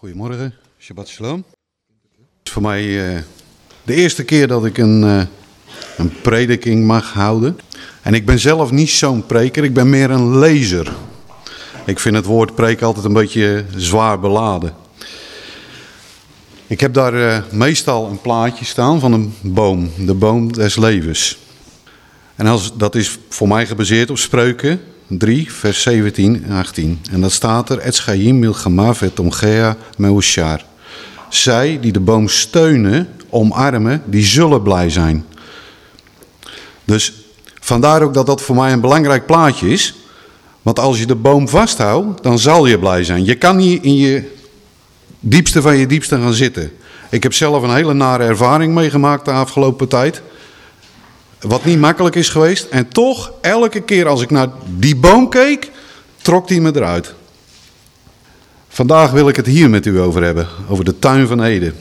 Goedemorgen, Shabbat Shalom. Het is voor mij uh, de eerste keer dat ik een, uh, een prediking mag houden. En ik ben zelf niet zo'n preker, ik ben meer een lezer. Ik vind het woord preek altijd een beetje zwaar beladen. Ik heb daar uh, meestal een plaatje staan van een boom, de boom des levens. En als, dat is voor mij gebaseerd op spreuken 3, vers 17 en 18. En dat staat er, Etschaim milchama vetomgea meushar. Zij die de boom steunen, omarmen, die zullen blij zijn. Dus vandaar ook dat dat voor mij een belangrijk plaatje is. Want als je de boom vasthoudt, dan zal je blij zijn. Je kan niet in je diepste van je diepste gaan zitten. Ik heb zelf een hele nare ervaring meegemaakt de afgelopen tijd. Wat niet makkelijk is geweest. En toch, elke keer als ik naar die boom keek, trok die me eruit. Vandaag wil ik het hier met u over hebben. Over de tuin van Eden.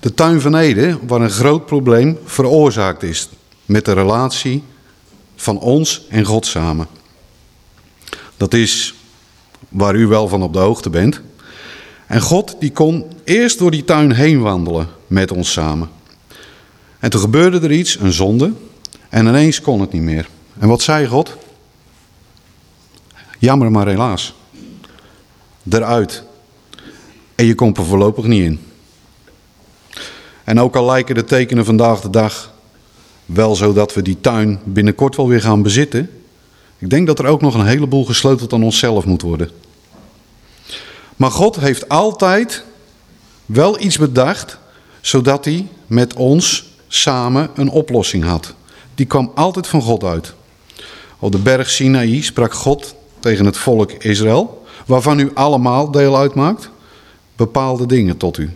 De tuin van Eden, waar een groot probleem veroorzaakt is. Met de relatie van ons en God samen. Dat is waar u wel van op de hoogte bent. En God die kon eerst door die tuin heen wandelen met ons samen. En toen gebeurde er iets, een zonde. En ineens kon het niet meer. En wat zei God? Jammer maar helaas. Eruit. En je komt er voorlopig niet in. En ook al lijken de tekenen vandaag de dag wel zo dat we die tuin binnenkort wel weer gaan bezitten. Ik denk dat er ook nog een heleboel gesleuteld aan onszelf moet worden. Maar God heeft altijd wel iets bedacht, zodat hij met ons samen een oplossing had die kwam altijd van God uit. Op de berg Sinaï sprak God tegen het volk Israël, waarvan u allemaal deel uitmaakt, bepaalde dingen tot u.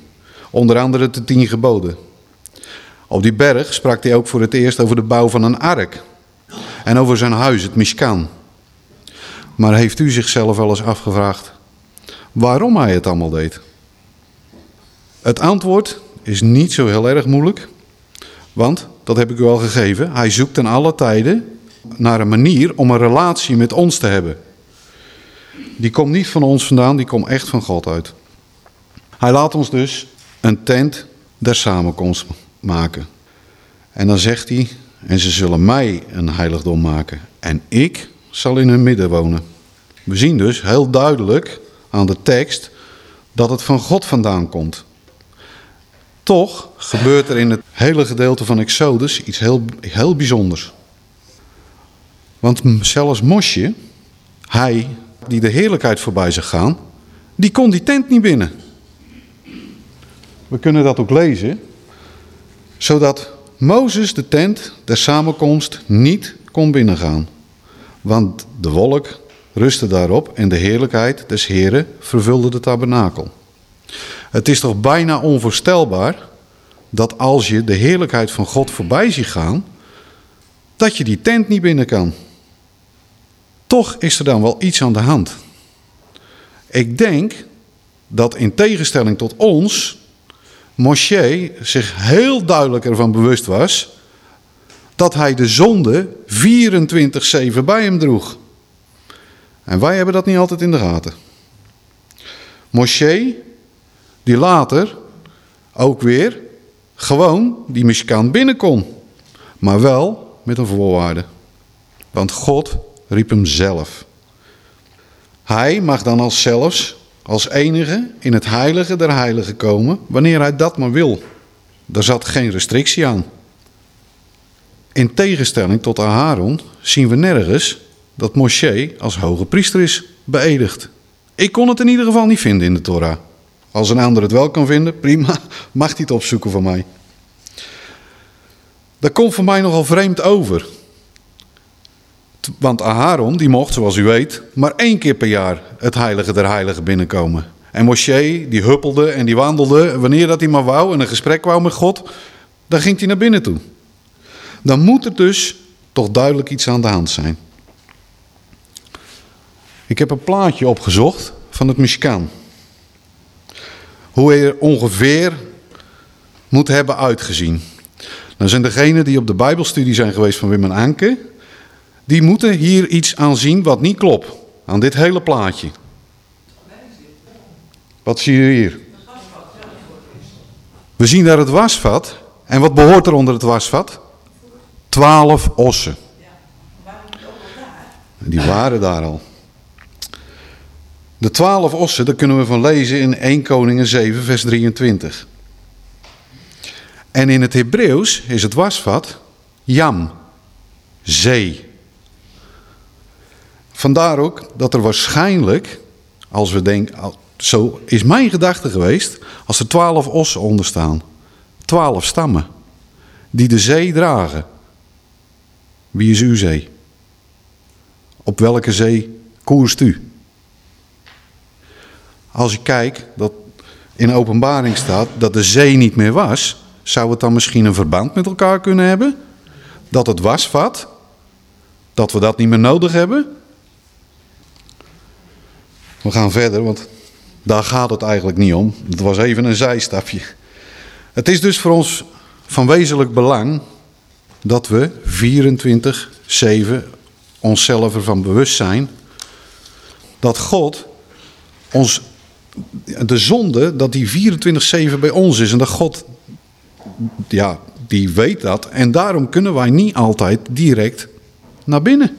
Onder andere de tien geboden. Op die berg sprak hij ook voor het eerst over de bouw van een ark. En over zijn huis, het Mishkan. Maar heeft u zichzelf wel eens afgevraagd waarom hij het allemaal deed? Het antwoord is niet zo heel erg moeilijk. Want dat heb ik u al gegeven. Hij zoekt ten alle tijden naar een manier om een relatie met ons te hebben. Die komt niet van ons vandaan, die komt echt van God uit. Hij laat ons dus een tent der samenkomst maken. En dan zegt hij, en ze zullen mij een heiligdom maken. En ik zal in hun midden wonen. We zien dus heel duidelijk aan de tekst dat het van God vandaan komt. Toch gebeurt er in het hele gedeelte van Exodus iets heel, heel bijzonders. Want zelfs Mosje, hij die de heerlijkheid voorbij zag gaan, die kon die tent niet binnen. We kunnen dat ook lezen, zodat Mozes de tent der samenkomst niet kon binnengaan. Want de wolk rustte daarop en de heerlijkheid des Heren vervulde de tabernakel. Het is toch bijna onvoorstelbaar dat als je de heerlijkheid van God voorbij ziet gaan, dat je die tent niet binnen kan. Toch is er dan wel iets aan de hand. Ik denk dat in tegenstelling tot ons, Moshe zich heel duidelijk ervan bewust was dat hij de zonde 24-7 bij hem droeg. En wij hebben dat niet altijd in de gaten. Moshe, die later ook weer gewoon die Mishkan binnen kon. Maar wel met een voorwaarde. Want God riep hem zelf. Hij mag dan als zelfs, als enige, in het heilige der heiligen komen, wanneer hij dat maar wil. Daar zat geen restrictie aan. In tegenstelling tot Aaron zien we nergens dat Moshe als hoge priester is beëdigd. Ik kon het in ieder geval niet vinden in de Torah. Als een ander het wel kan vinden, prima, mag hij het opzoeken voor mij. Dat komt voor mij nogal vreemd over. Want Aharon, die mocht, zoals u weet, maar één keer per jaar het heilige der heiligen binnenkomen. En Moshe, die huppelde en die wandelde, wanneer dat hij maar wou en een gesprek wou met God, dan ging hij naar binnen toe. Dan moet er dus toch duidelijk iets aan de hand zijn. Ik heb een plaatje opgezocht van het Mishkan. Hoe hij er ongeveer moet hebben uitgezien. Dan zijn degenen die op de Bijbelstudie zijn geweest van Wim en Anke, die moeten hier iets aan zien wat niet klopt. Aan dit hele plaatje. Wat zie je hier? We zien daar het wasvat. En wat behoort er onder het wasvat? Twaalf ossen. Die waren daar al. De twaalf ossen, daar kunnen we van lezen in 1 Koningen 7, vers 23. En in het Hebreeuws is het wasvat jam, zee. Vandaar ook dat er waarschijnlijk, als we denken, zo is mijn gedachte geweest, als er twaalf ossen onder staan, twaalf stammen, die de zee dragen. Wie is uw zee? Op welke zee koerst u? Als je kijkt dat in openbaring staat dat de zee niet meer was, zou het dan misschien een verband met elkaar kunnen hebben? Dat het wasvat, dat we dat niet meer nodig hebben? We gaan verder, want daar gaat het eigenlijk niet om. Het was even een zijstapje. Het is dus voor ons van wezenlijk belang dat we 24-7 onszelf ervan bewust zijn dat God ons, de zonde, dat die 24-7 bij ons is en dat God, ja, die weet dat en daarom kunnen wij niet altijd direct naar binnen.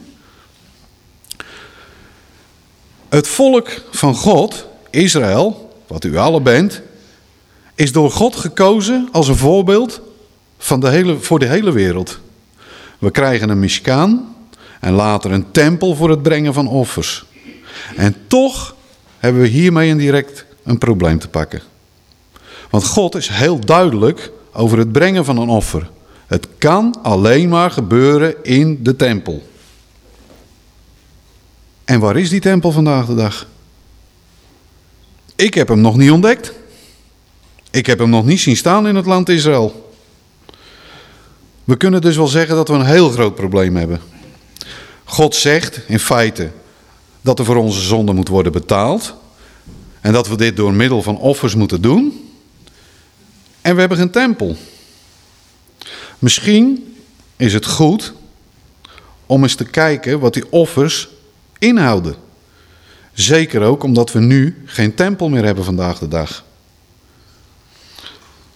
Het volk van God, Israël, wat u alle bent, is door God gekozen als een voorbeeld van de hele, voor de hele wereld. We krijgen een Mishkaan en later een tempel voor het brengen van offers. En toch hebben we hiermee een direct een probleem te pakken. Want God is heel duidelijk over het brengen van een offer. Het kan alleen maar gebeuren in de tempel. En waar is die tempel vandaag de dag? Ik heb hem nog niet ontdekt. Ik heb hem nog niet zien staan in het land Israël. We kunnen dus wel zeggen dat we een heel groot probleem hebben. God zegt in feite dat er voor onze zonde moet worden betaald. En dat we dit door middel van offers moeten doen. En we hebben geen tempel. Misschien is het goed om eens te kijken wat die offers inhouden. Zeker ook omdat we nu geen tempel meer hebben vandaag de dag.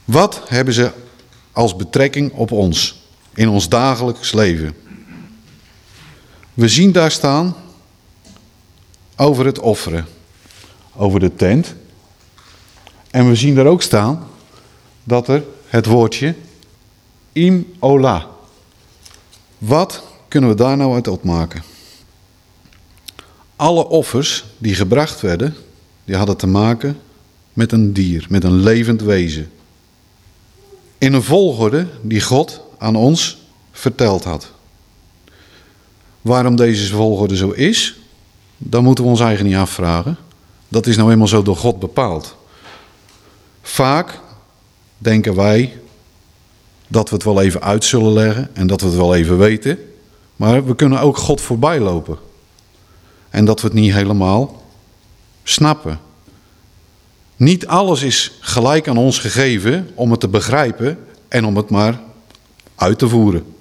Wat hebben ze als betrekking op ons in ons dagelijks leven? We zien daar staan over het offeren, over de tent. En we zien daar ook staan dat er het woordje im ola. Wat kunnen we daar nou uit opmaken? Alle offers die gebracht werden, die hadden te maken met een dier, met een levend wezen. In een volgorde die God aan ons verteld had. Waarom deze volgorde zo is, dan moeten we ons eigen niet afvragen. Dat is nou eenmaal zo door God bepaald. Vaak denken wij dat we het wel even uit zullen leggen en dat we het wel even weten. Maar we kunnen ook God voorbij lopen. En dat we het niet helemaal snappen. Niet alles is gelijk aan ons gegeven om het te begrijpen en om het maar uit te voeren.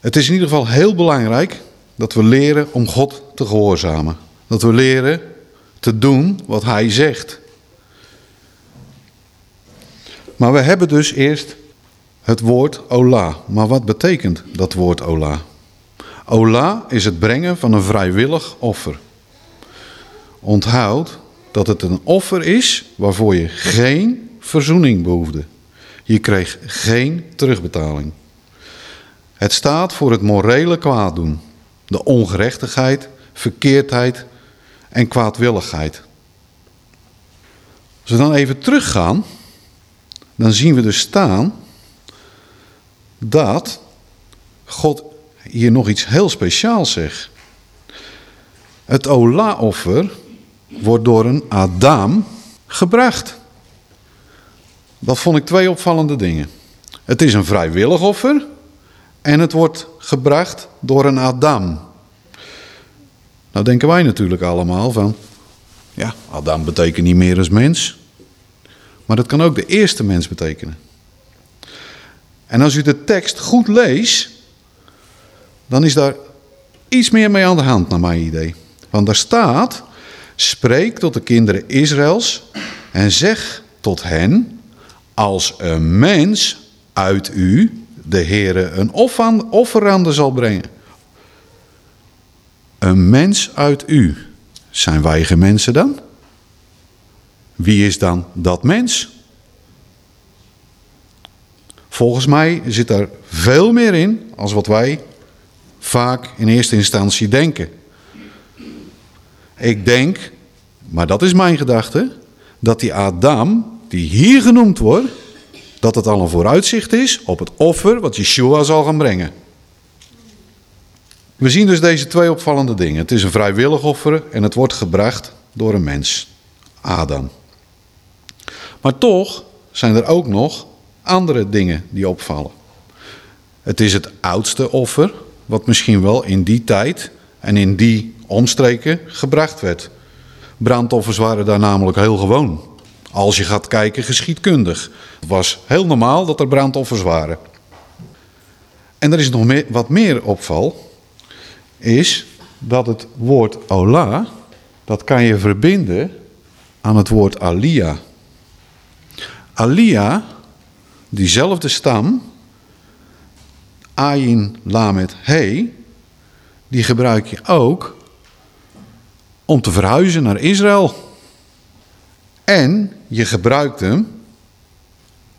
Het is in ieder geval heel belangrijk dat we leren om God te gehoorzamen. Dat we leren te doen wat Hij zegt. Maar we hebben dus eerst het woord Ola. Maar wat betekent dat woord Ola? Ola is het brengen van een vrijwillig offer. Onthoud dat het een offer is waarvoor je geen verzoening behoefde. Je kreeg geen terugbetaling. Het staat voor het morele kwaaddoen, de ongerechtigheid, verkeerdheid en kwaadwilligheid. Als we dan even teruggaan, dan zien we dus staan dat God hier nog iets heel speciaals zegt. Het Ola-offer wordt door een Adam gebracht. Dat vond ik twee opvallende dingen. Het is een vrijwillig offer en het wordt gebracht door een Adam. Nou denken wij natuurlijk allemaal van, ja, Adam betekent niet meer als mens. Maar dat kan ook de eerste mens betekenen. En als u de tekst goed leest, dan is daar iets meer mee aan de hand, naar mijn idee. Want daar staat, spreek tot de kinderen Israëls en zeg tot hen, als een mens uit u de Heere een offerande zal brengen. Een mens uit u. Zijn wij geen mensen dan? Wie is dan dat mens? Volgens mij zit er veel meer in als wat wij vaak in eerste instantie denken. Ik denk, maar dat is mijn gedachte, dat die Adam, die hier genoemd wordt, dat het al een vooruitzicht is op het offer wat Yeshua zal gaan brengen. We zien dus deze twee opvallende dingen. Het is een vrijwillig offer en het wordt gebracht door een mens, Adam. Maar toch zijn er ook nog andere dingen die opvallen. Het is het oudste offer, wat misschien wel in die tijd en in die omstreken gebracht werd. Brandoffers waren daar namelijk heel gewoon. Als je gaat kijken geschiedkundig. Het was heel normaal dat er brandoffers waren. En er is nog meer, wat meer opval, is dat het woord Ola, dat kan je verbinden aan het woord Alia. Alia, diezelfde stam, Ayin Lamet He, die gebruik je ook om te verhuizen naar Israël. En je gebruikt hem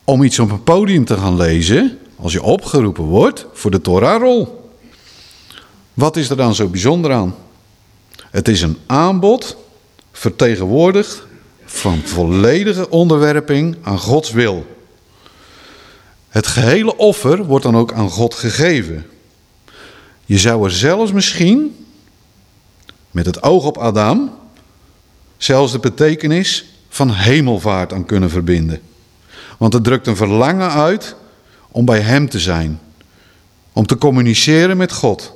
om iets op een podium te gaan lezen als je opgeroepen wordt voor de Torahrol. Wat is er dan zo bijzonder aan? Het is een aanbod vertegenwoordigd van volledige onderwerping aan Gods wil. Het gehele offer wordt dan ook aan God gegeven. Je zou er zelfs misschien, met het oog op Adam, zelfs de betekenis van hemelvaart aan kunnen verbinden. Want het drukt een verlangen uit om bij Hem te zijn, om te communiceren met God.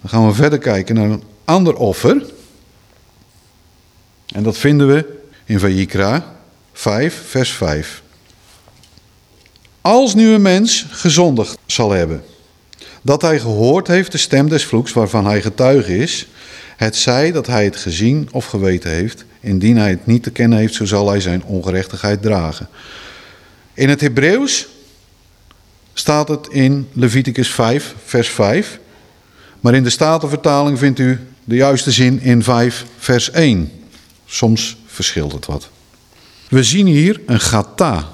Dan gaan we verder kijken naar een ander offer. En dat vinden we in Vayikra 5, vers 5. Als nu een mens gezondigd zal hebben, dat hij gehoord heeft de stem des vloeks waarvan hij getuige is, het zij dat hij het gezien of geweten heeft, indien hij het niet te kennen heeft, zo zal hij zijn ongerechtigheid dragen. In het Hebreeuws staat het in Leviticus 5, vers 5, maar in de Statenvertaling vindt u de juiste zin in 5, vers 1. Soms verschilt het wat. We zien hier een gata.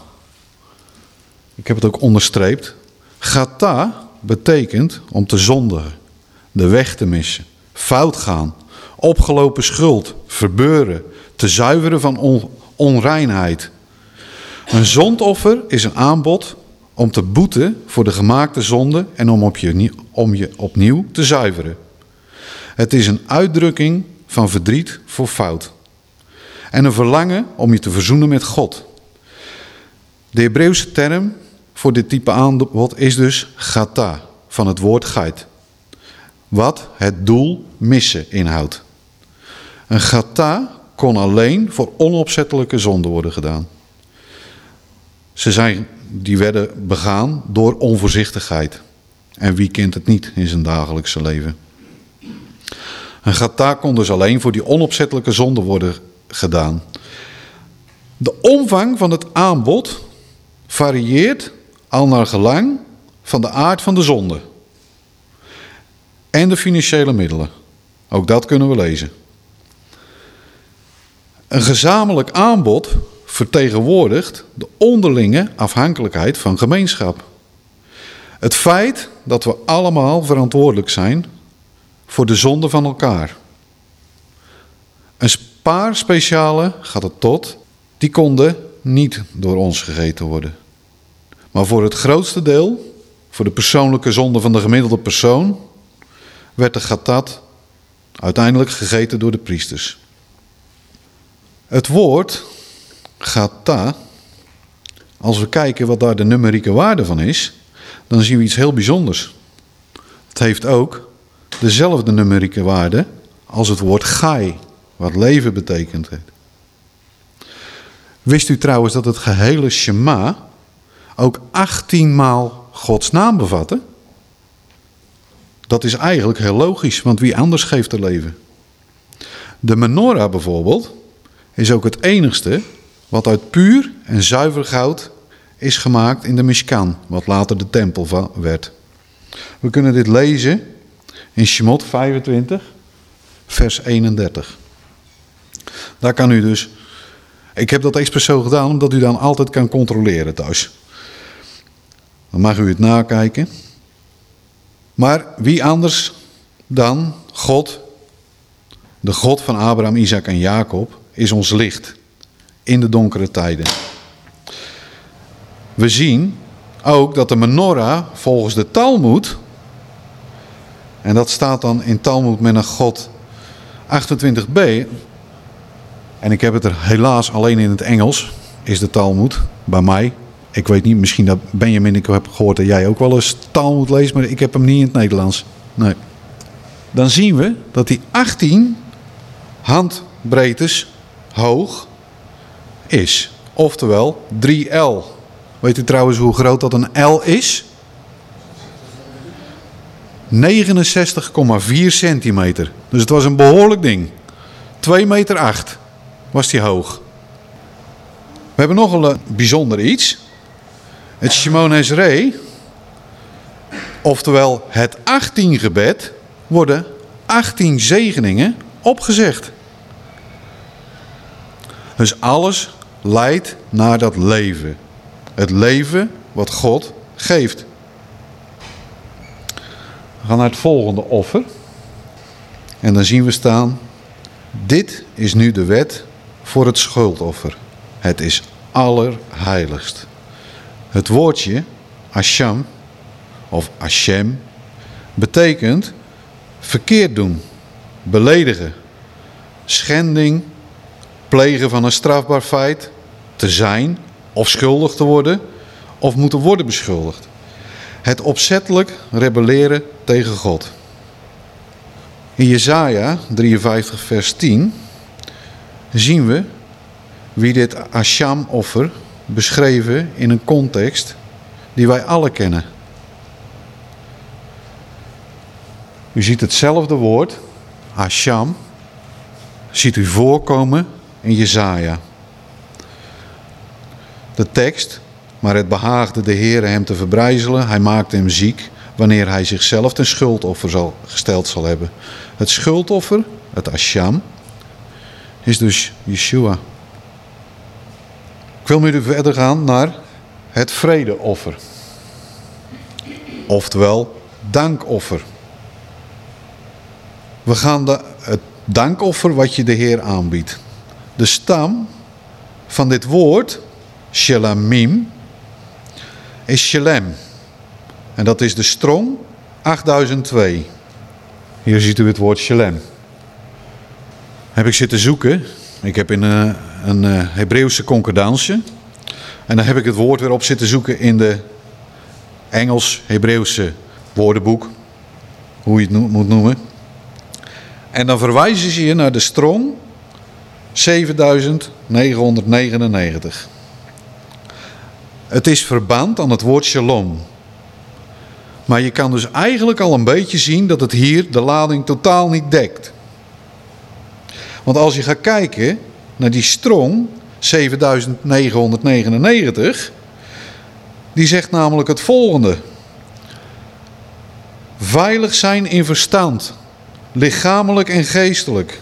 Ik heb het ook onderstreept. Gata betekent om te zondigen, de weg te missen, fout gaan, opgelopen schuld, verbeuren, te zuiveren van onreinheid. Een zondoffer is een aanbod om te boeten voor de gemaakte zonde en om, op je, om je opnieuw te zuiveren. Het is een uitdrukking van verdriet voor fout. En een verlangen om je te verzoenen met God. De Hebreeuwse term voor dit type aanbod is dus gata, van het woord geit. Wat het doel missen inhoudt. Een gata kon alleen voor onopzettelijke zonde worden gedaan. Ze zijn, die werden begaan door onvoorzichtigheid. En wie kent het niet in zijn dagelijkse leven? Een gata kon dus alleen voor die onopzettelijke zonde worden gedaan. De omvang van het aanbod varieert al naar gelang van de aard van de zonde. En de financiële middelen. Ook dat kunnen we lezen. Een gezamenlijk aanbod vertegenwoordigt de onderlinge afhankelijkheid van gemeenschap. Het feit dat we allemaal verantwoordelijk zijn voor de zonde van elkaar. Een paar speciale gaat het tot, die konden niet door ons gegeten worden. Maar voor het grootste deel, voor de persoonlijke zonde van de gemiddelde persoon, werd de gatat uiteindelijk gegeten door de priesters. Het woord gata, als we kijken wat daar de numerieke waarde van is, dan zien we iets heel bijzonders. Het heeft ook dezelfde numerieke waarde als het woord gai, wat leven betekent. Wist u trouwens dat het gehele Shema ook 18 maal Gods naam bevatte? Dat is eigenlijk heel logisch, want wie anders geeft er leven? De menorah bijvoorbeeld is ook het enigste wat uit puur en zuiver goud is gemaakt in de Mishkan, wat later de tempel werd. We kunnen dit lezen in Shemot 25, vers 31. Daar kan u dus. Ik heb dat expres zo gedaan omdat u dan altijd kan controleren thuis. Dan mag u het nakijken. Maar wie anders dan God, de God van Abraham, Isaac en Jacob, is ons licht in de donkere tijden. We zien ook dat de menorah volgens de Talmud, en dat staat dan in Talmud met een God 28b, en ik heb het er helaas alleen in het Engels, is de Talmud, bij mij. Ik weet niet, misschien dat Benjamin, ik heb gehoord dat jij ook wel eens Talmud leest, maar ik heb hem niet in het Nederlands. Nee. Dan zien we dat die 18 handbreedtes hoog is. Oftewel 3L. Weet u trouwens hoe groot dat een L is? 69,4 centimeter. Dus het was een behoorlijk ding. 2 meter 8 was die hoog. We hebben nog een bijzonder iets. Het Shimon Esrei, oftewel het 18 gebed, worden 18 zegeningen opgezegd. Dus alles leidt naar dat leven. Het leven wat God geeft. We gaan naar het volgende offer. En dan zien we staan. Dit is nu de wet voor het schuldoffer. Het is allerheiligst. Het woordje Asham of Ashem betekent verkeerd doen, beledigen, schending, plegen van een strafbaar feit, te zijn of schuldig te worden of moeten worden beschuldigd. Het opzettelijk rebelleren tegen God. In Jesaja 53 vers 10 zien we wie dit Asham-offer beschreven in een context die wij alle kennen. U ziet hetzelfde woord, Asham, ziet u voorkomen in Jezaja. De tekst, maar het behaagde de Heer hem te verbrijzelen, hij maakte hem ziek, wanneer hij zichzelf ten schuldoffer zal, gesteld zal hebben. Het schuldoffer, het Asham, is dus Yeshua. Wil met verder gaan naar het vredeoffer. Oftewel dankoffer. We gaan de, het dankoffer wat je de Heer aanbiedt. De stam van dit woord, shelamim, is shalem. En dat is de strong 8002. Hier ziet u het woord shalem. Heb ik zitten zoeken. Ik heb in een, een Hebreeuwse concordance. En dan heb ik het woord weer op zitten zoeken in de Engels-Hebreeuwse woordenboek. Hoe je het moet noemen. En dan verwijzen ze je naar de strong 7999. Het is verband aan het woord shalom. Maar je kan dus eigenlijk al een beetje zien dat het hier de lading totaal niet dekt. Want als je gaat kijken naar die strong 7999, die zegt namelijk het volgende. Veilig zijn in verstand, lichamelijk en geestelijk,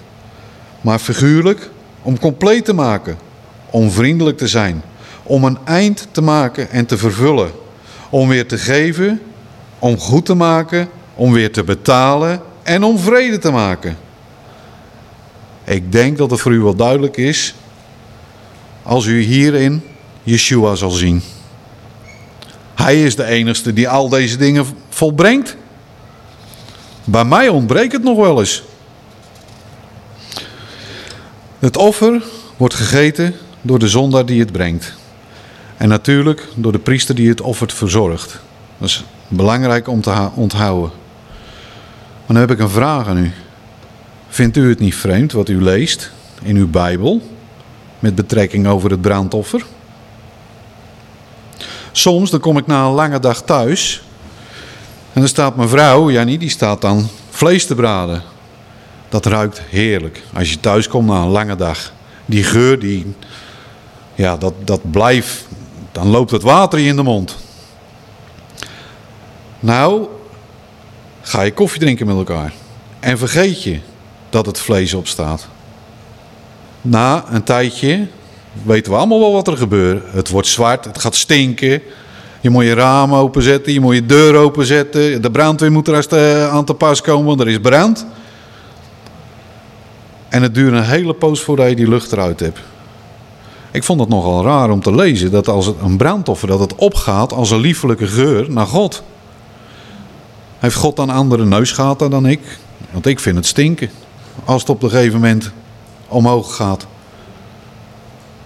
maar figuurlijk om compleet te maken, om vriendelijk te zijn, om een eind te maken en te vervullen, om weer te geven, om goed te maken, om weer te betalen en om vrede te maken. Ik denk dat het voor u wel duidelijk is als u hierin Yeshua zal zien. Hij is de enige die al deze dingen volbrengt. Bij mij ontbreekt het nog wel eens. Het offer wordt gegeten door de zondaar die het brengt. En natuurlijk door de priester die het offer verzorgt. Dat is belangrijk om te onthouden. dan heb ik een vraag aan u. Vindt u het niet vreemd wat u leest in uw Bijbel met betrekking over het brandoffer? Soms dan kom ik na een lange dag thuis en dan staat mijn vrouw, Jannie, die staat dan vlees te braden. Dat ruikt heerlijk als je thuis komt na een lange dag. Die geur, die, ja, dat, dat blijft, dan loopt het water in de mond. Nou, ga je koffie drinken met elkaar. En vergeet je dat het vlees opstaat. Na een tijdje weten we allemaal wel wat er gebeurt. Het wordt zwart, het gaat stinken. Je moet je raam openzetten, je moet je deur openzetten. De brandweer moet er aan te pas komen, want er is brand. En het duurt een hele poos voordat je die lucht eruit hebt. Ik vond het nogal raar om te lezen dat als het een brandoffer dat het opgaat als een liefelijke geur naar God. Heeft God dan andere neusgaten dan ik? Want ik vind het stinken als het op een gegeven moment omhoog gaat.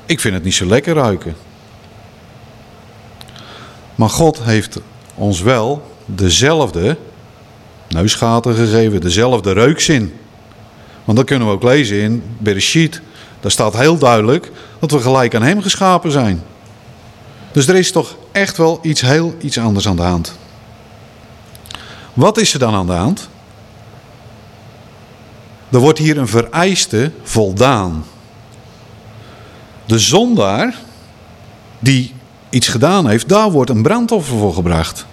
Ik vind het niet zo lekker ruiken. Maar God heeft ons wel dezelfde neusgaten gegeven, dezelfde reukzin. Want dat kunnen we ook lezen in Bereshit. Daar staat heel duidelijk dat we gelijk aan hem geschapen zijn. Dus er is toch echt wel iets heel iets anders aan de hand. Wat is er dan aan de hand? Er wordt hier een vereiste voldaan. De zondaar die iets gedaan heeft, daar wordt een brandoffer voor gebracht.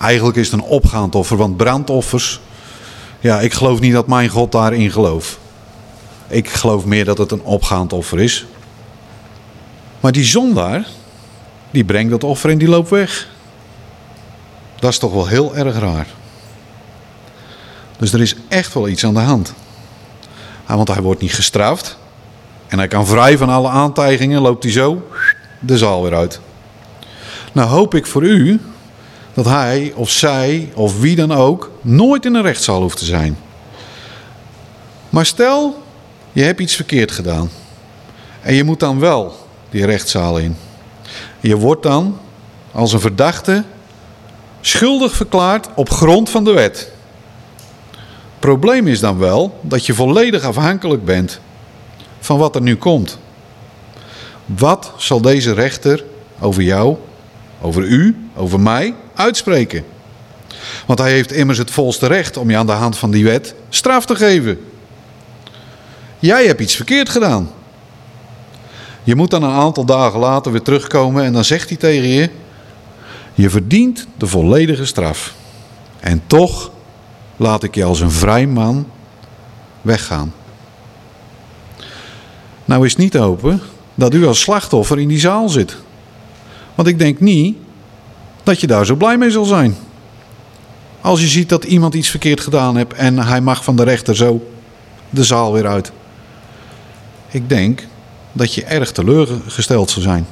Eigenlijk is het een opgaand offer, want brandoffers, ja, ik geloof niet dat mijn God daarin gelooft. Ik geloof meer dat het een opgaand offer is. Maar die zondaar, die brengt dat offer en die loopt weg. Dat is toch wel heel erg raar. Dus er is echt wel iets aan de hand. Want hij wordt niet gestraft. En hij kan vrij van alle aantijgingen, loopt hij zo de zaal weer uit. Nou hoop ik voor u dat hij of zij of wie dan ook nooit in een rechtszaal hoeft te zijn. Maar stel, je hebt iets verkeerd gedaan. En je moet dan wel die rechtszaal in. Je wordt dan als een verdachte schuldig verklaard op grond van de wet. Probleem is dan wel dat je volledig afhankelijk bent van wat er nu komt. Wat zal deze rechter over jou, over u, over mij uitspreken? Want hij heeft immers het volste recht om je aan de hand van die wet straf te geven. Jij hebt iets verkeerd gedaan. Je moet dan een aantal dagen later weer terugkomen en dan zegt hij tegen je: Je verdient de volledige straf. En toch laat ik je als een vrij man weggaan. Nou is niet te hopen dat u als slachtoffer in die zaal zit. Want ik denk niet dat je daar zo blij mee zal zijn. Als je ziet dat iemand iets verkeerd gedaan heeft en hij mag van de rechter zo de zaal weer uit. Ik denk dat je erg teleurgesteld zal zijn.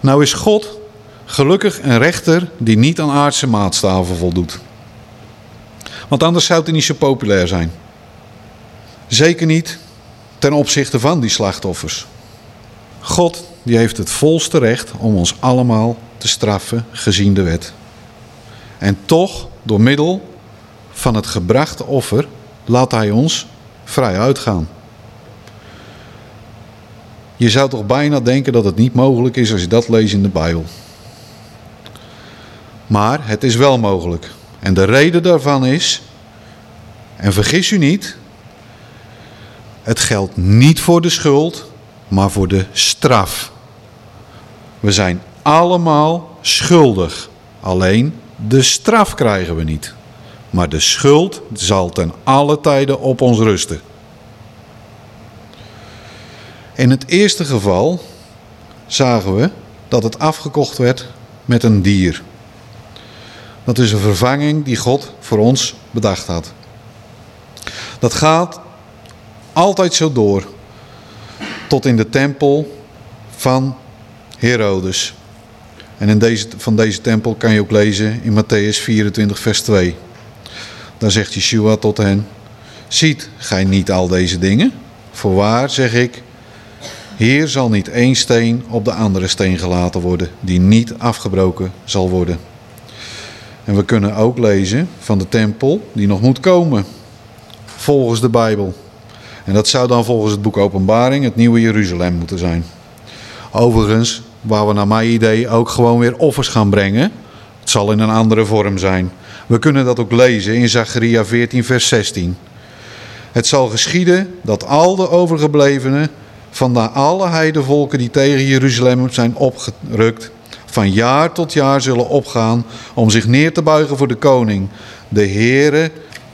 Nou is God gelukkig een rechter die niet aan aardse maatstaven voldoet. Want anders zou het niet zo populair zijn. Zeker niet ten opzichte van die slachtoffers. God die heeft het volste recht om ons allemaal te straffen gezien de wet. En toch, door middel van het gebrachte offer, laat hij ons vrij uitgaan. Je zou toch bijna denken dat het niet mogelijk is als je dat leest in de Bijbel. Maar het is wel mogelijk. En de reden daarvan is, en vergis u niet, het geldt niet voor de schuld, maar voor de straf. We zijn allemaal schuldig. Alleen de straf krijgen we niet. Maar de schuld zal ten alle tijden op ons rusten. In het eerste geval zagen we dat het afgekocht werd met een dier. Dat is een vervanging die God voor ons bedacht had. Dat gaat altijd zo door. Tot in de tempel van Herodes. En in deze, van deze tempel kan je ook lezen in Matthäus 24, vers 2. Daar zegt Yeshua tot hen: Ziet gij niet al deze dingen? Voorwaar zeg ik: Hier zal niet één steen op de andere steen gelaten worden, die niet afgebroken zal worden. En we kunnen ook lezen van de tempel die nog moet komen. Volgens de Bijbel. En dat zou dan volgens het boek Openbaring het nieuwe Jeruzalem moeten zijn. Overigens, waar we naar mijn idee ook gewoon weer offers gaan brengen. Het zal in een andere vorm zijn. We kunnen dat ook lezen in Zacharia 14, vers 16. Het zal geschieden dat al de overgeblevenen van de alle heidevolken die tegen Jeruzalem zijn opgerukt, van jaar tot jaar zullen opgaan om zich neer te buigen voor de koning, de Heere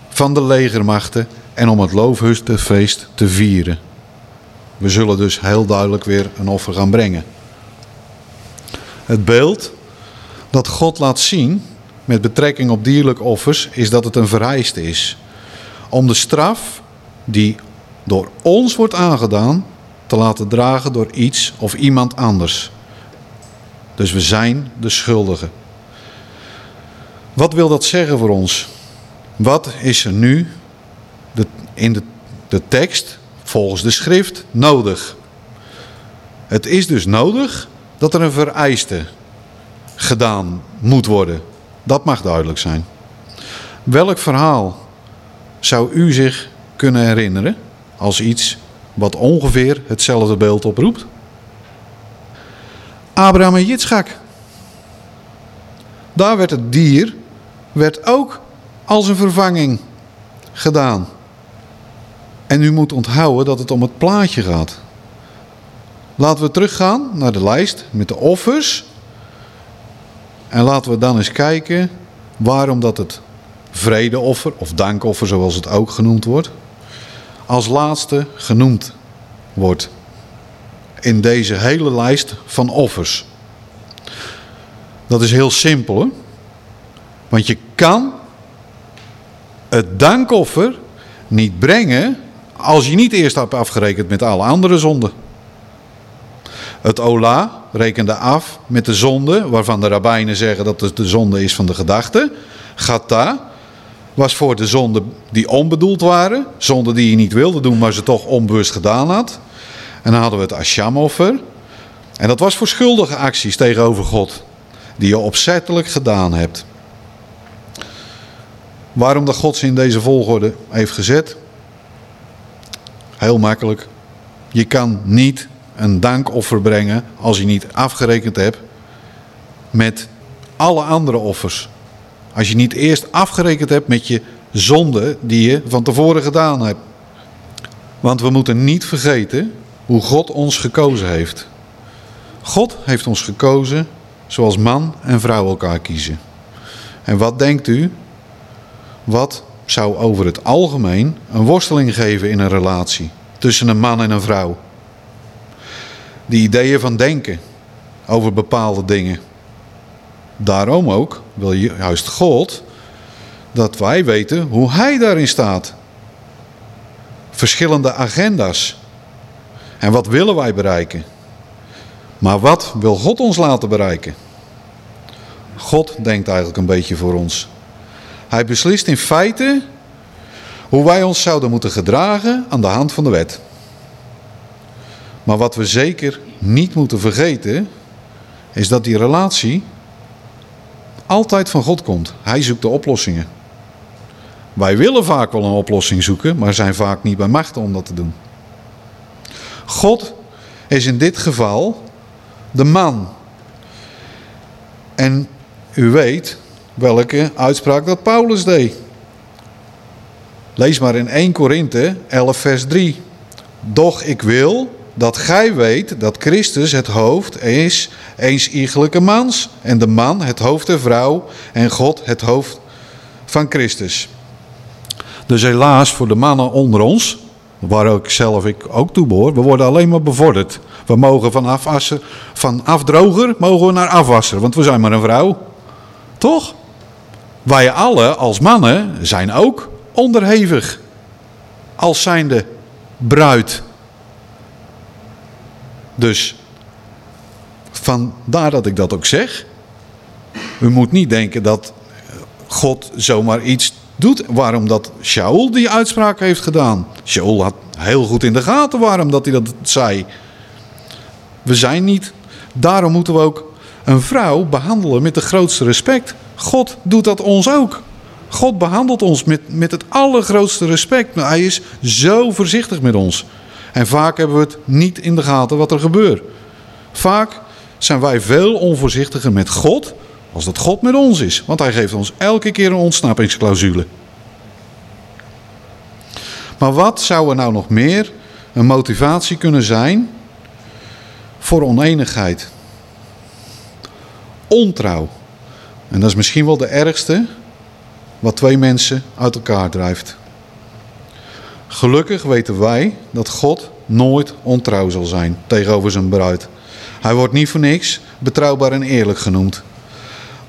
van de legermachten en om het loofhustenfeest te vieren. We zullen dus heel duidelijk weer een offer gaan brengen. Het beeld dat God laat zien met betrekking op dierlijk offers is dat het een vereiste is. Om de straf die door ons wordt aangedaan te laten dragen door iets of iemand anders. Dus we zijn de schuldigen. Wat wil dat zeggen voor ons? Wat is er nu in de, de tekst, volgens de schrift, nodig? Het is dus nodig dat er een vereiste gedaan moet worden. Dat mag duidelijk zijn. Welk verhaal zou u zich kunnen herinneren als iets wat ongeveer hetzelfde beeld oproept? Abraham en Jitschak. Daar werd het dier werd ook als een vervanging gedaan. En u moet onthouden dat het om het plaatje gaat. Laten we teruggaan naar de lijst met de offers. En laten we dan eens kijken waarom dat het vredeoffer of dankoffer zoals het ook genoemd wordt, als laatste genoemd wordt in deze hele lijst van offers. Dat is heel simpel. Hè? Want je kan het dankoffer niet brengen als je niet eerst hebt afgerekend met alle andere zonden. Het Ola rekende af met de zonde, waarvan de rabbijnen zeggen dat het de zonde is van de gedachte. Gata was voor de zonden die onbedoeld waren. Zonden die je niet wilde doen, maar ze toch onbewust gedaan had. En dan hadden we het Ashamoffer. En dat was voor schuldige acties tegenover God. Die je opzettelijk gedaan hebt. Waarom de God ze in deze volgorde heeft gezet? Heel makkelijk. Je kan niet een dankoffer brengen als je niet afgerekend hebt met alle andere offers. Als je niet eerst afgerekend hebt met je zonde die je van tevoren gedaan hebt. Want we moeten niet vergeten hoe God ons gekozen heeft. God heeft ons gekozen zoals man en vrouw elkaar kiezen. En wat denkt u? Wat zou over het algemeen een worsteling geven in een relatie tussen een man en een vrouw? Die ideeën van denken over bepaalde dingen. Daarom ook wil juist God dat wij weten hoe Hij daarin staat. Verschillende agenda's. En wat willen wij bereiken? Maar wat wil God ons laten bereiken? God denkt eigenlijk een beetje voor ons. Hij beslist in feite hoe wij ons zouden moeten gedragen aan de hand van de wet. Maar wat we zeker niet moeten vergeten, is dat die relatie altijd van God komt. Hij zoekt de oplossingen. Wij willen vaak wel een oplossing zoeken, maar zijn vaak niet bij machten om dat te doen. God is in dit geval de man. En u weet welke uitspraak dat Paulus deed. Lees maar in 1 Korinthe 11 vers 3. Doch ik wil dat gij weet dat Christus het hoofd is eens iegelijke mans en de man het hoofd der vrouw en God het hoofd van Christus. Dus helaas voor de mannen onder ons, waar ook zelf ik ook toe behoor, we worden alleen maar bevorderd. We mogen van, afwasser, van afdroger mogen we naar afwasser, want we zijn maar een vrouw. Toch? Wij alle als mannen zijn ook onderhevig. Als zijnde bruid dus vandaar dat ik dat ook zeg. U moet niet denken dat God zomaar iets doet. Waarom dat Shaul die uitspraak heeft gedaan. Shaul had heel goed in de gaten waarom dat hij dat zei. We zijn niet. Daarom moeten we ook een vrouw behandelen met de grootste respect. God doet dat ons ook. God behandelt ons met, met het allergrootste respect. Hij is zo voorzichtig met ons. En vaak hebben we het niet in de gaten wat er gebeurt. Vaak zijn wij veel onvoorzichtiger met God als dat God met ons is. Want hij geeft ons elke keer een ontsnappingsclausule. Maar wat zou er nou nog meer een motivatie kunnen zijn voor oneenigheid? Ontrouw. En dat is misschien wel de ergste wat twee mensen uit elkaar drijft. Gelukkig weten wij dat God nooit ontrouw zal zijn tegenover zijn bruid. Hij wordt niet voor niks betrouwbaar en eerlijk genoemd.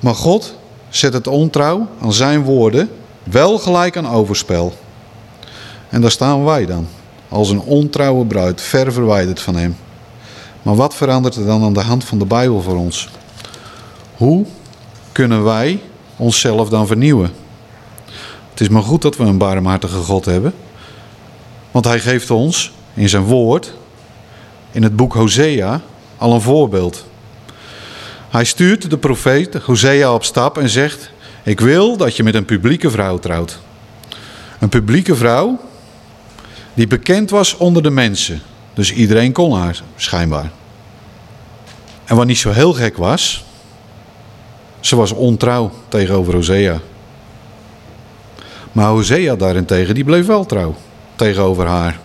Maar God zet het ontrouw aan zijn woorden wel gelijk aan overspel. En daar staan wij dan, als een ontrouwe bruid, ver verwijderd van hem. Maar wat verandert er dan aan de hand van de Bijbel voor ons? Hoe kunnen wij onszelf dan vernieuwen? Het is maar goed dat we een barmhartige God hebben. Want hij geeft ons in zijn woord, in het boek Hosea, al een voorbeeld. Hij stuurt de profeet Hosea op stap en zegt: Ik wil dat je met een publieke vrouw trouwt. Een publieke vrouw die bekend was onder de mensen. Dus iedereen kon haar, schijnbaar. En wat niet zo heel gek was, ze was ontrouw tegenover Hosea. Maar Hosea daarentegen, die bleef wel trouw tegenover haar.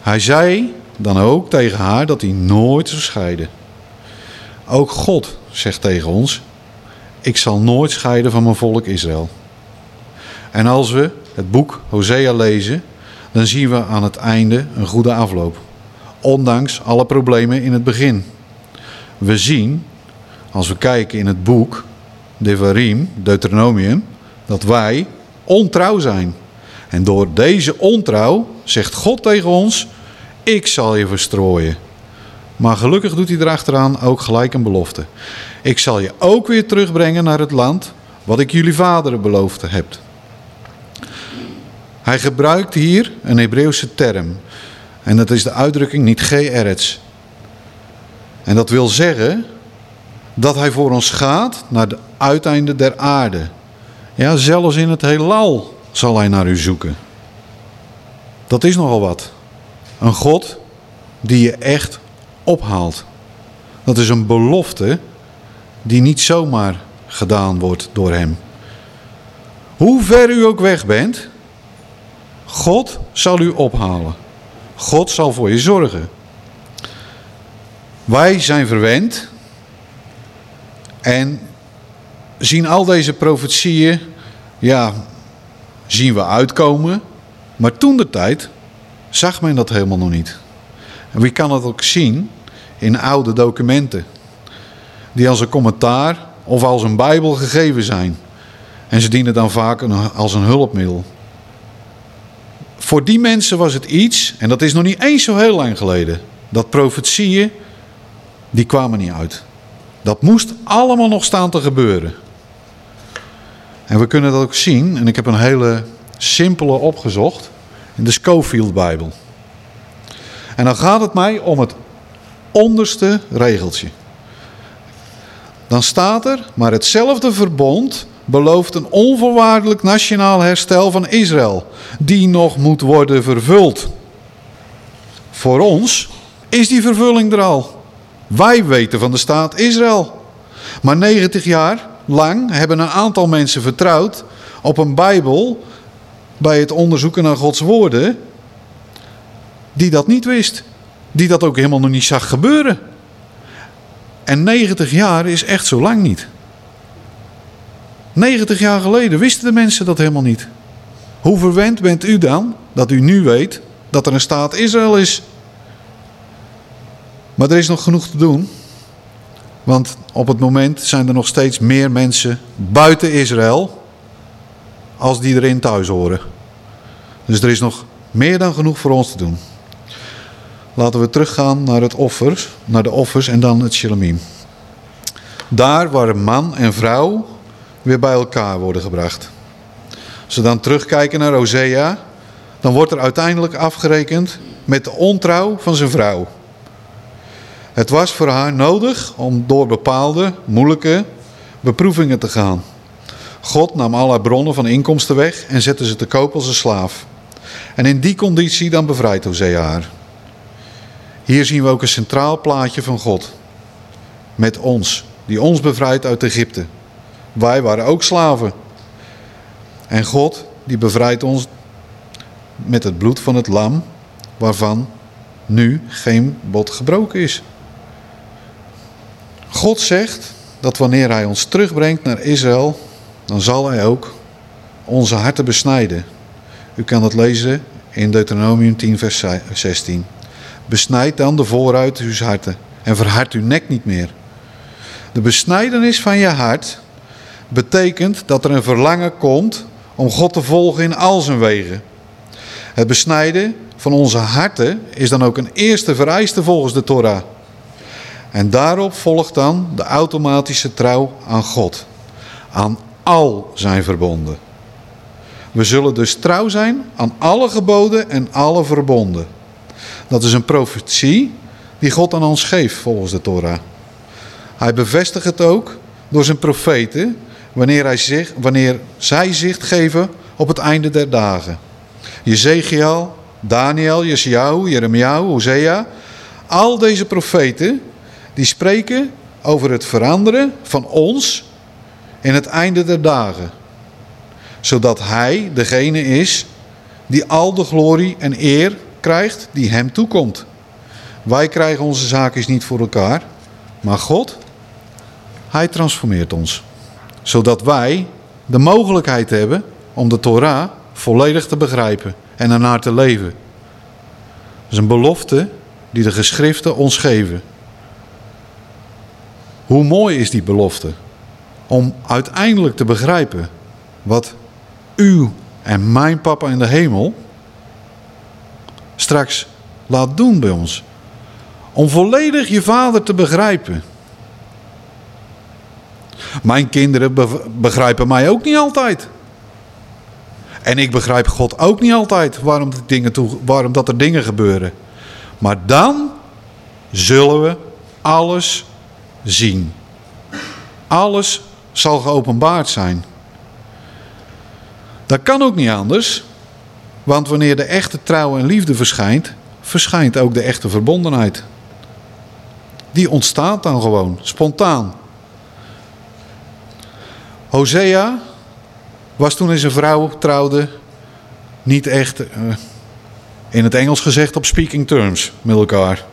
Hij zei dan ook tegen haar dat hij nooit zou scheiden. Ook God zegt tegen ons: Ik zal nooit scheiden van mijn volk Israël. En als we het boek Hosea lezen, dan zien we aan het einde een goede afloop. Ondanks alle problemen in het begin. We zien, als we kijken in het boek Devarim, Deuteronomium, dat wij ontrouw zijn. En door deze ontrouw zegt God tegen ons: Ik zal je verstrooien. Maar gelukkig doet hij erachteraan ook gelijk een belofte. Ik zal je ook weer terugbrengen naar het land wat ik jullie vaderen beloofd heb. Hij gebruikt hier een Hebreeuwse term. En dat is de uitdrukking niet geerets. En dat wil zeggen dat hij voor ons gaat naar de uiteinde der aarde. Ja, zelfs in het heelal zal hij naar u zoeken. Dat is nogal wat. Een God die je echt ophaalt. Dat is een belofte die niet zomaar gedaan wordt door hem. Hoe ver u ook weg bent, God zal u ophalen. God zal voor je zorgen. Wij zijn verwend en zien al deze profetieën, ja, zien we uitkomen. Maar toen de tijd zag men dat helemaal nog niet. En wie kan dat ook zien in oude documenten. Die als een commentaar of als een bijbel gegeven zijn. En ze dienen dan vaak als een hulpmiddel. Voor die mensen was het iets, en dat is nog niet eens zo heel lang geleden, dat profetieën, die kwamen niet uit. Dat moest allemaal nog staan te gebeuren. En we kunnen dat ook zien, en ik heb een hele simpele opgezocht, in de Schofield Bijbel. En dan gaat het mij om het onderste regeltje. Dan staat er, maar hetzelfde verbond belooft een onvoorwaardelijk nationaal herstel van Israël, die nog moet worden vervuld. Voor ons is die vervulling er al. Wij weten van de staat Israël. Maar 90 jaar lang hebben een aantal mensen vertrouwd op een Bijbel bij het onderzoeken naar Gods woorden, die dat niet wist. Die dat ook helemaal nog niet zag gebeuren. En 90 jaar is echt zo lang niet. 90 jaar geleden wisten de mensen dat helemaal niet. Hoe verwend bent u dan dat u nu weet dat er een staat Israël is? Maar er is nog genoeg te doen. Want op het moment zijn er nog steeds meer mensen buiten Israël als die erin thuis horen. Dus er is nog meer dan genoeg voor ons te doen. Laten we teruggaan naar, het offers, naar de offers en dan het shalomim. Daar waar man en vrouw weer bij elkaar worden gebracht. Als we dan terugkijken naar Hosea, dan wordt er uiteindelijk afgerekend met de ontrouw van zijn vrouw. Het was voor haar nodig om door bepaalde moeilijke beproevingen te gaan. God nam alle bronnen van inkomsten weg en zette ze te koop als een slaaf. En in die conditie dan bevrijdt Hosea haar. Hier zien we ook een centraal plaatje van God. Met ons, die ons bevrijdt uit Egypte. Wij waren ook slaven. En God, die bevrijdt ons met het bloed van het lam, waarvan nu geen bot gebroken is. God zegt dat wanneer Hij ons terugbrengt naar Israël, dan zal Hij ook onze harten besnijden. U kan dat lezen in Deuteronomium 10, vers 16. Besnijd dan de vooruit uw harten en verhard uw nek niet meer. De besnijdenis van je hart betekent dat er een verlangen komt om God te volgen in al zijn wegen. Het besnijden van onze harten is dan ook een eerste vereiste volgens de Torah. En daarop volgt dan de automatische trouw aan God, aan al zijn verbonden. We zullen dus trouw zijn aan alle geboden en alle verbonden. Dat is een profetie die God aan ons geeft volgens de Torah. Hij bevestigt het ook door zijn profeten wanneer, hij zich, wanneer zij zicht geven op het einde der dagen. Jezekiel, Daniel, Jesaja, Jeremia, Hosea. Al deze profeten die spreken over het veranderen van ons in het einde der dagen. Zodat hij degene is die al de glorie en eer krijgt die hem toekomt. Wij krijgen onze zaakjes niet voor elkaar, maar God, hij transformeert ons. Zodat wij de mogelijkheid hebben om de Torah volledig te begrijpen en ernaar te leven. Dat is een belofte die de geschriften ons geven. Hoe mooi is die belofte? Om uiteindelijk te begrijpen wat u en mijn papa in de hemel straks laat doen bij ons. Om volledig je vader te begrijpen. Mijn kinderen begrijpen mij ook niet altijd. En ik begrijp God ook niet altijd waarom, dingen toe, waarom dat er dingen gebeuren. Maar dan zullen we alles zien. Alles zal geopenbaard zijn. Dat kan ook niet anders, want wanneer de echte trouw en liefde verschijnt, verschijnt ook de echte verbondenheid. Die ontstaat dan gewoon, spontaan. Hosea was toen hij zijn vrouw trouwde niet echt, uh, in het Engels gezegd, op speaking terms met elkaar.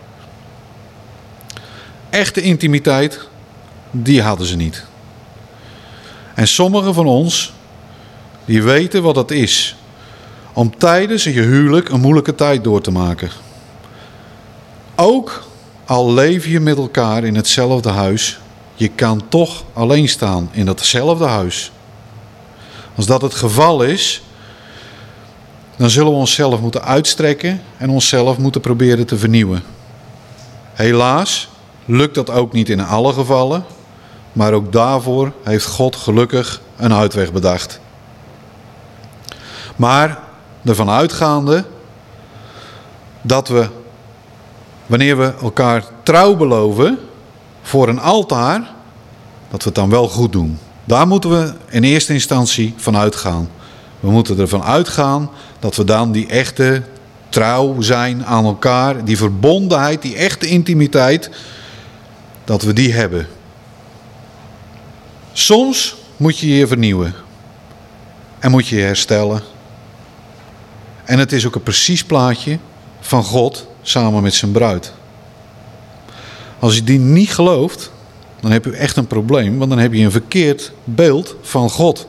Echte intimiteit, die hadden ze niet. En sommigen van ons, die weten wat dat is. Om tijdens je huwelijk een moeilijke tijd door te maken. Ook al leef je met elkaar in hetzelfde huis, je kan toch alleen staan in datzelfde huis. Als dat het geval is, dan zullen we onszelf moeten uitstrekken en onszelf moeten proberen te vernieuwen. Helaas lukt dat ook niet in alle gevallen, maar ook daarvoor heeft God gelukkig een uitweg bedacht. Maar ervan uitgaande dat we, wanneer we elkaar trouw beloven voor een altaar, dat we het dan wel goed doen. Daar moeten we in eerste instantie van uitgaan. We moeten ervan uitgaan dat we dan die echte trouw zijn aan elkaar, die verbondenheid, die echte intimiteit, dat we die hebben. Soms moet je je vernieuwen en moet je je herstellen. En het is ook een precies plaatje van God samen met zijn bruid. Als je die niet gelooft, dan heb je echt een probleem, want dan heb je een verkeerd beeld van God.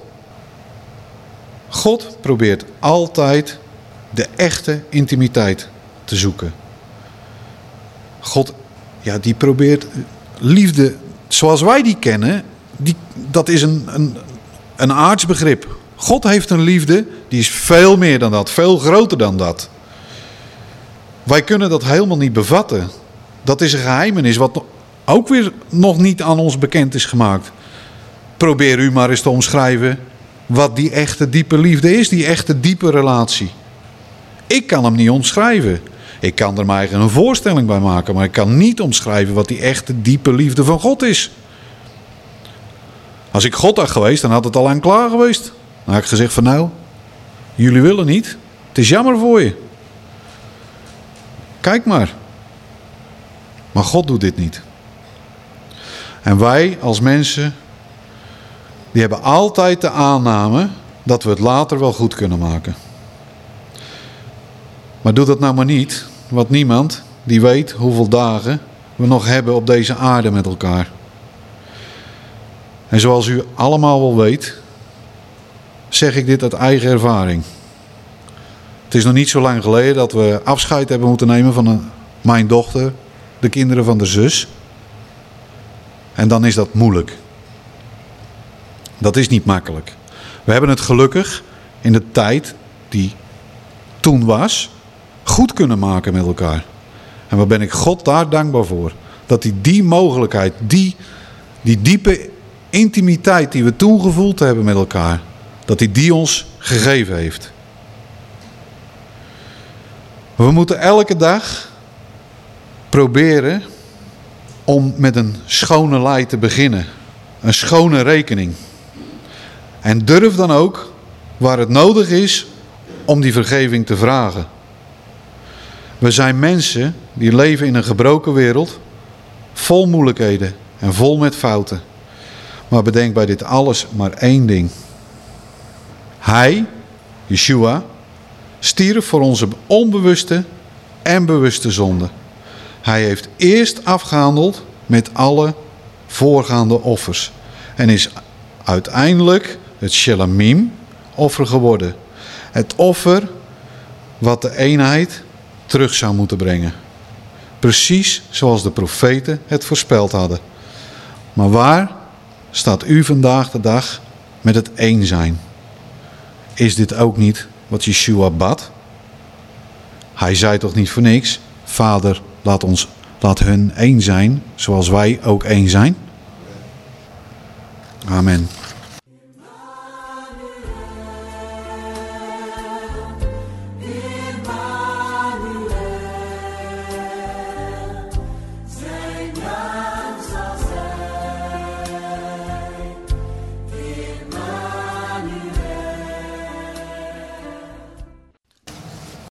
God probeert altijd de echte intimiteit te zoeken. God, ja, die probeert liefde zoals wij die kennen, die, dat is een, een, een aardsbegrip. God heeft een liefde, die is veel meer dan dat, veel groter dan dat. Wij kunnen dat helemaal niet bevatten. Dat is een geheimenis wat ook weer nog niet aan ons bekend is gemaakt. Probeer u maar eens te omschrijven wat die echte diepe liefde is, die echte diepe relatie. Ik kan hem niet omschrijven. Ik kan er eigen een voorstelling bij maken, maar ik kan niet omschrijven wat die echte diepe liefde van God is. Als ik God had geweest, dan had het al aan klaar geweest. Dan had ik gezegd van nou, jullie willen niet. Het is jammer voor je. Kijk maar. Maar God doet dit niet. En wij als mensen, die hebben altijd de aanname dat we het later wel goed kunnen maken. Maar doe dat nou maar niet, want niemand die weet hoeveel dagen we nog hebben op deze aarde met elkaar. En zoals u allemaal wel weet, zeg ik dit uit eigen ervaring. Het is nog niet zo lang geleden dat we afscheid hebben moeten nemen van mijn dochter, de kinderen van de zus. En dan is dat moeilijk. Dat is niet makkelijk. We hebben het gelukkig in de tijd die toen was, goed kunnen maken met elkaar. En waar ben ik God daar dankbaar voor. Dat hij die mogelijkheid, die, die diepe intimiteit die we toen gevoeld hebben met elkaar, dat hij die ons gegeven heeft. We moeten elke dag proberen om met een schone lei te beginnen. Een schone rekening. En durf dan ook, waar het nodig is, om die vergeving te vragen. We zijn mensen die leven in een gebroken wereld, vol moeilijkheden en vol met fouten. Maar bedenk bij dit alles maar één ding. Hij, Yeshua, stierf voor onze onbewuste en bewuste zonde. Hij heeft eerst afgehandeld met alle voorgaande offers. En is uiteindelijk het Shelamim offer geworden. Het offer wat de eenheid terug zou moeten brengen. Precies zoals de profeten het voorspeld hadden. Maar waar staat u vandaag de dag met het één zijn? Is dit ook niet wat Yeshua bad? Hij zei toch niet voor niks, Vader, laat, ons, laat hun één zijn, zoals wij ook één zijn? Amen.